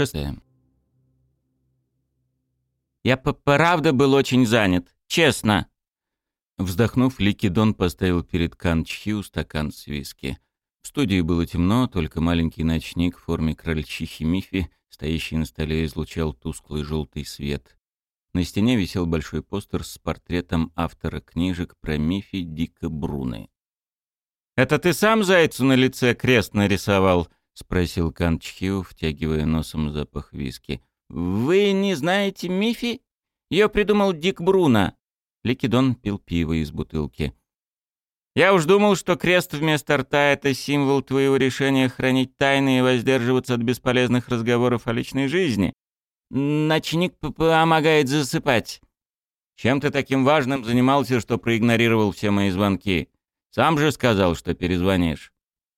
Шестое. «Я правда был очень занят. Честно». Вздохнув, Ликидон поставил перед Канчхиу стакан с виски. В студии было темно, только маленький ночник в форме крольчихи Мифи, стоящий на столе, излучал тусклый желтый свет. На стене висел большой постер с портретом автора книжек про Мифи Дика Бруны. «Это ты сам зайцу на лице крест нарисовал?» — спросил Канчхиу, втягивая носом запах виски. «Вы не знаете Мифи? Ее придумал Дик Бруно». Ликидон пил пиво из бутылки. «Я уж думал, что крест вместо рта — это символ твоего решения хранить тайны и воздерживаться от бесполезных разговоров о личной жизни. Ночник помогает засыпать. Чем ты таким важным занимался, что проигнорировал все мои звонки? Сам же сказал, что перезвонишь.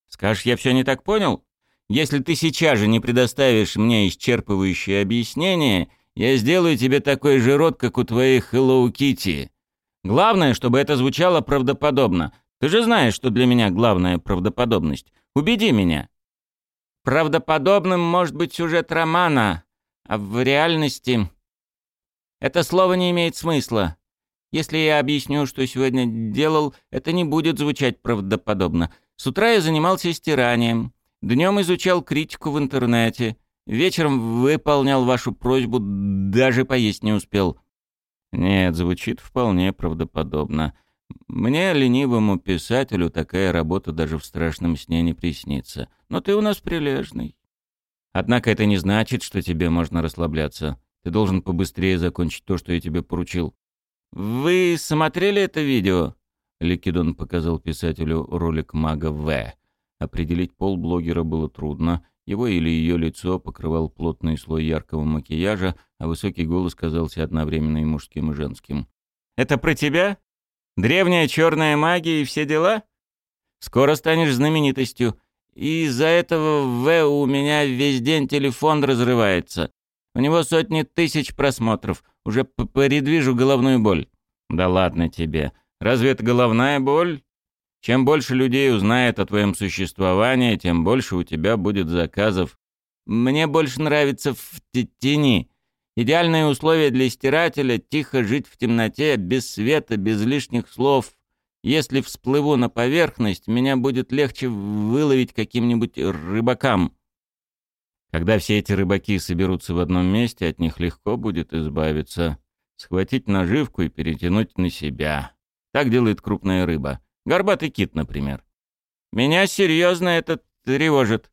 Скажешь, я все не так понял? Если ты сейчас же не предоставишь мне исчерпывающее объяснение, я сделаю тебе такой же рот, как у твоих Hello Kitty. Главное, чтобы это звучало правдоподобно. Ты же знаешь, что для меня главная правдоподобность. Убеди меня. Правдоподобным может быть сюжет романа, а в реальности... Это слово не имеет смысла. Если я объясню, что сегодня делал, это не будет звучать правдоподобно. С утра я занимался стиранием. Днем изучал критику в интернете. Вечером выполнял вашу просьбу, даже поесть не успел. Нет, звучит вполне правдоподобно. Мне, ленивому писателю, такая работа даже в страшном сне не приснится. Но ты у нас прилежный. Однако это не значит, что тебе можно расслабляться. Ты должен побыстрее закончить то, что я тебе поручил. Вы смотрели это видео? Ликидон показал писателю ролик мага В. Определить пол блогера было трудно. Его или ее лицо покрывал плотный слой яркого макияжа, а высокий голос казался одновременно и мужским, и женским. «Это про тебя? Древняя черная магия и все дела? Скоро станешь знаменитостью. И из-за этого В у меня весь день телефон разрывается. У него сотни тысяч просмотров. Уже передвижу головную боль. Да ладно тебе. Разве это головная боль? Чем больше людей узнает о твоем существовании, тем больше у тебя будет заказов. Мне больше нравится в тени. Идеальные условия для стирателя — тихо жить в темноте, без света, без лишних слов. Если всплыву на поверхность, меня будет легче выловить каким-нибудь рыбакам. Когда все эти рыбаки соберутся в одном месте, от них легко будет избавиться. Схватить наживку и перетянуть на себя. Так делает крупная рыба. Горбатый кит, например. Меня серьезно это тревожит.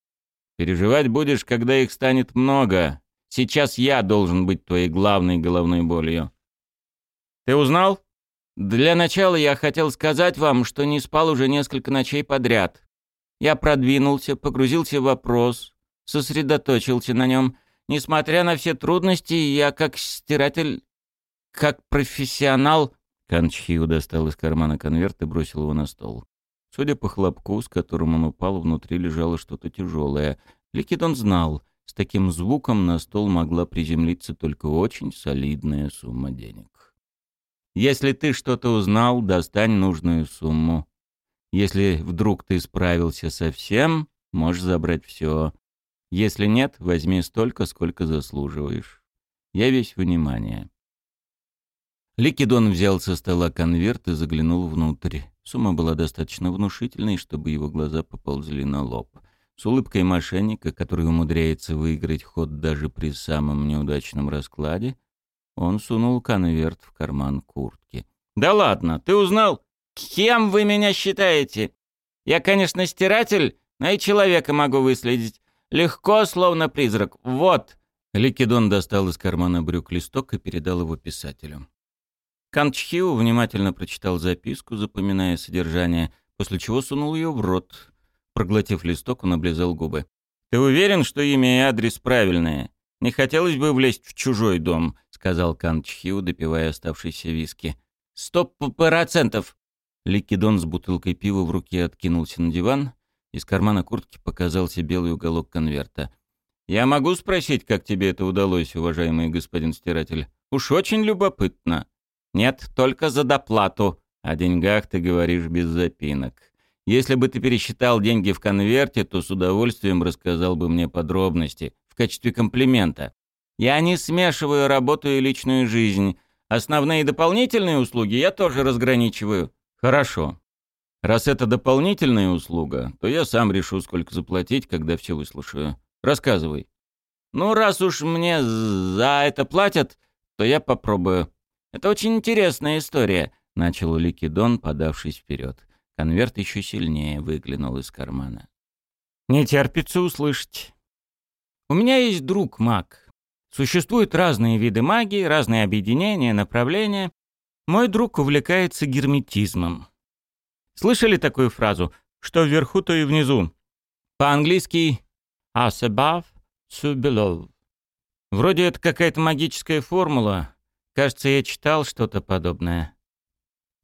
Переживать будешь, когда их станет много. Сейчас я должен быть твоей главной головной болью. Ты узнал? Для начала я хотел сказать вам, что не спал уже несколько ночей подряд. Я продвинулся, погрузился в вопрос, сосредоточился на нем. Несмотря на все трудности, я как стиратель, как профессионал Канчхиу достал из кармана конверт и бросил его на стол. Судя по хлопку, с которым он упал, внутри лежало что-то тяжелое. Ликидон знал, с таким звуком на стол могла приземлиться только очень солидная сумма денег. «Если ты что-то узнал, достань нужную сумму. Если вдруг ты справился со всем, можешь забрать все. Если нет, возьми столько, сколько заслуживаешь. Я весь внимание». Ликидон взял со стола конверт и заглянул внутрь. Сумма была достаточно внушительной, чтобы его глаза поползли на лоб. С улыбкой мошенника, который умудряется выиграть ход даже при самом неудачном раскладе, он сунул конверт в карман куртки. «Да ладно, ты узнал? Кем вы меня считаете? Я, конечно, стиратель, но и человека могу выследить. Легко, словно призрак. Вот!» Ликидон достал из кармана брюк листок и передал его писателю. Канчхиу внимательно прочитал записку, запоминая содержание, после чего сунул ее в рот. Проглотив листок, он облизал губы. «Ты уверен, что имя и адрес правильные? Не хотелось бы влезть в чужой дом», — сказал Канчхиу, допивая оставшиеся виски. «Сто процентов!» Ликидон с бутылкой пива в руке откинулся на диван. Из кармана куртки показался белый уголок конверта. «Я могу спросить, как тебе это удалось, уважаемый господин стиратель? Уж очень любопытно». Нет, только за доплату. О деньгах ты говоришь без запинок. Если бы ты пересчитал деньги в конверте, то с удовольствием рассказал бы мне подробности. В качестве комплимента. Я не смешиваю работу и личную жизнь. Основные дополнительные услуги я тоже разграничиваю. Хорошо. Раз это дополнительная услуга, то я сам решу, сколько заплатить, когда все выслушаю. Рассказывай. Ну, раз уж мне за это платят, то я попробую. Это очень интересная история, начал Ликидон, подавшись вперед. Конверт еще сильнее выглянул из кармана. Не терпится услышать. У меня есть друг маг. Существуют разные виды магии, разные объединения, направления. Мой друг увлекается герметизмом. Слышали такую фразу «что вверху, то и внизу»? По-английски «as above, so below». Вроде это какая-то магическая формула. Кажется, я читал что-то подобное.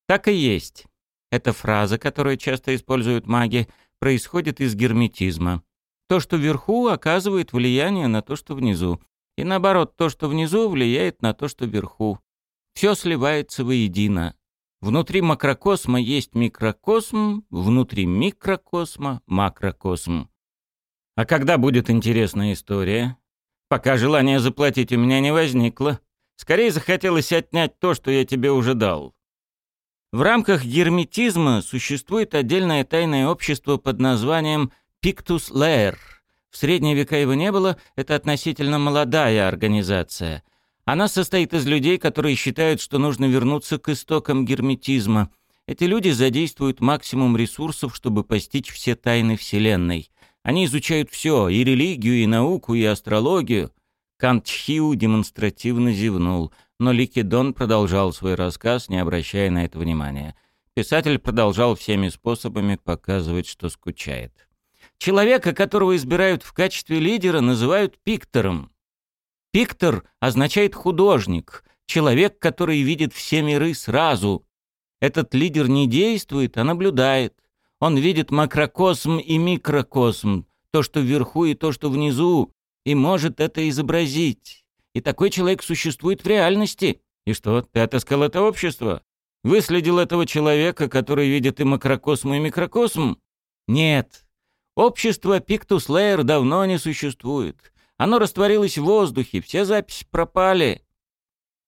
Так и есть. Эта фраза, которую часто используют маги, происходит из герметизма. То, что вверху, оказывает влияние на то, что внизу. И наоборот, то, что внизу, влияет на то, что вверху. Все сливается воедино. Внутри макрокосма есть микрокосм, внутри микрокосма — макрокосм. А когда будет интересная история? Пока желание заплатить у меня не возникло. Скорее захотелось отнять то, что я тебе уже дал. В рамках герметизма существует отдельное тайное общество под названием Pictus Lair. В средние века его не было, это относительно молодая организация — она состоит из людей, которые считают, что нужно вернуться к истокам герметизма. Эти люди задействуют максимум ресурсов, чтобы постичь все тайны Вселенной. Они изучают все, и религию, и науку, и астрологию. Кант Чхиу демонстративно зевнул, но Ликидон продолжал свой рассказ, не обращая на это внимания. Писатель продолжал всеми способами показывать, что скучает. Человека, которого избирают в качестве лидера, называют пиктором. Пиктор означает художник, человек, который видит все миры сразу. Этот лидер не действует, а наблюдает. Он видит макрокосм и микрокосм, то, что вверху и то, что внизу, и может это изобразить. И такой человек существует в реальности. И что, ты отыскал это общество? Выследил этого человека, который видит и макрокосм, и микрокосм? Нет. Общество Пиктус Лейер давно не существует. Оно растворилось в воздухе, все записи пропали.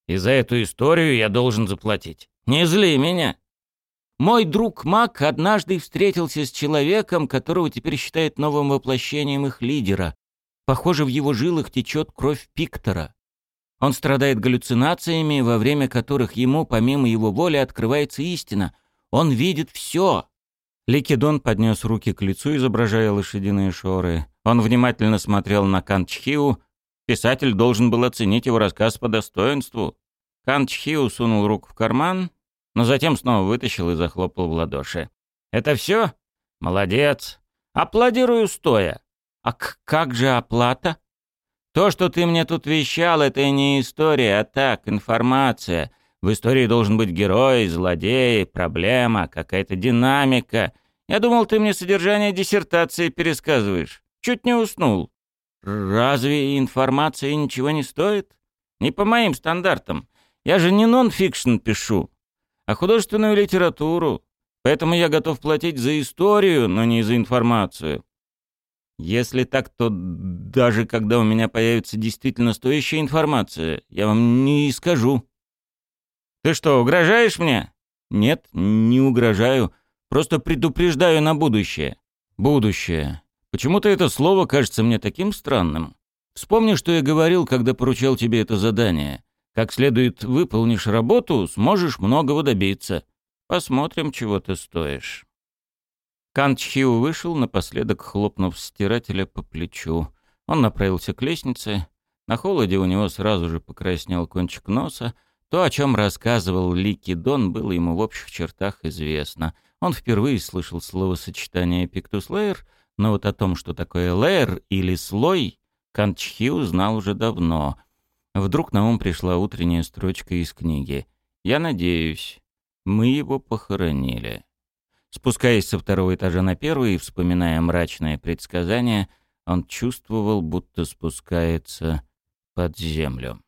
И за эту историю я должен заплатить. Не зли меня. Мой друг Мак однажды встретился с человеком, которого теперь считает новым воплощением их лидера. Похоже, в его жилах течет кровь Пиктора. Он страдает галлюцинациями, во время которых ему, помимо его воли, открывается истина. Он видит все. Ликидон поднес руки к лицу, изображая лошадиные шоры. Он внимательно смотрел на Канчхиу. Писатель должен был оценить его рассказ по достоинству. Канчхиу сунул руку в карман, но затем снова вытащил и захлопал в ладоши. «Это все? Молодец. Аплодирую стоя. А как же оплата?» «То, что ты мне тут вещал, это не история, а так, информация. В истории должен быть герой, злодей, проблема, какая-то динамика. Я думал, ты мне содержание диссертации пересказываешь. Чуть не уснул. Разве информация ничего не стоит? Не по моим стандартам. Я же не нон-фикшн пишу, а художественную литературу. Поэтому я готов платить за историю, но не за информацию. Если так, то даже когда у меня появится действительно стоящая информация, я вам не скажу. Ты что, угрожаешь мне? Нет, не угрожаю. Просто предупреждаю на будущее. Будущее. Почему-то это слово кажется мне таким странным. Вспомни, что я говорил, когда поручал тебе это задание. Как следует выполнишь работу, сможешь многого добиться. Посмотрим, чего ты стоишь. Кан Чхиу вышел, напоследок хлопнув стирателя по плечу. Он направился к лестнице. На холоде у него сразу же покраснел кончик носа, то, о чем рассказывал Лики Дон, было ему в общих чертах известно. Он впервые слышал словосочетание «пиктус-лейер», но вот о том, что такое лейер или слой, Канчхи узнал уже давно. Вдруг на ум пришла утренняя строчка из книги. «Я надеюсь, мы его похоронили». Спускаясь со второго этажа на первый и вспоминая мрачное предсказание, он чувствовал, будто спускается под землю.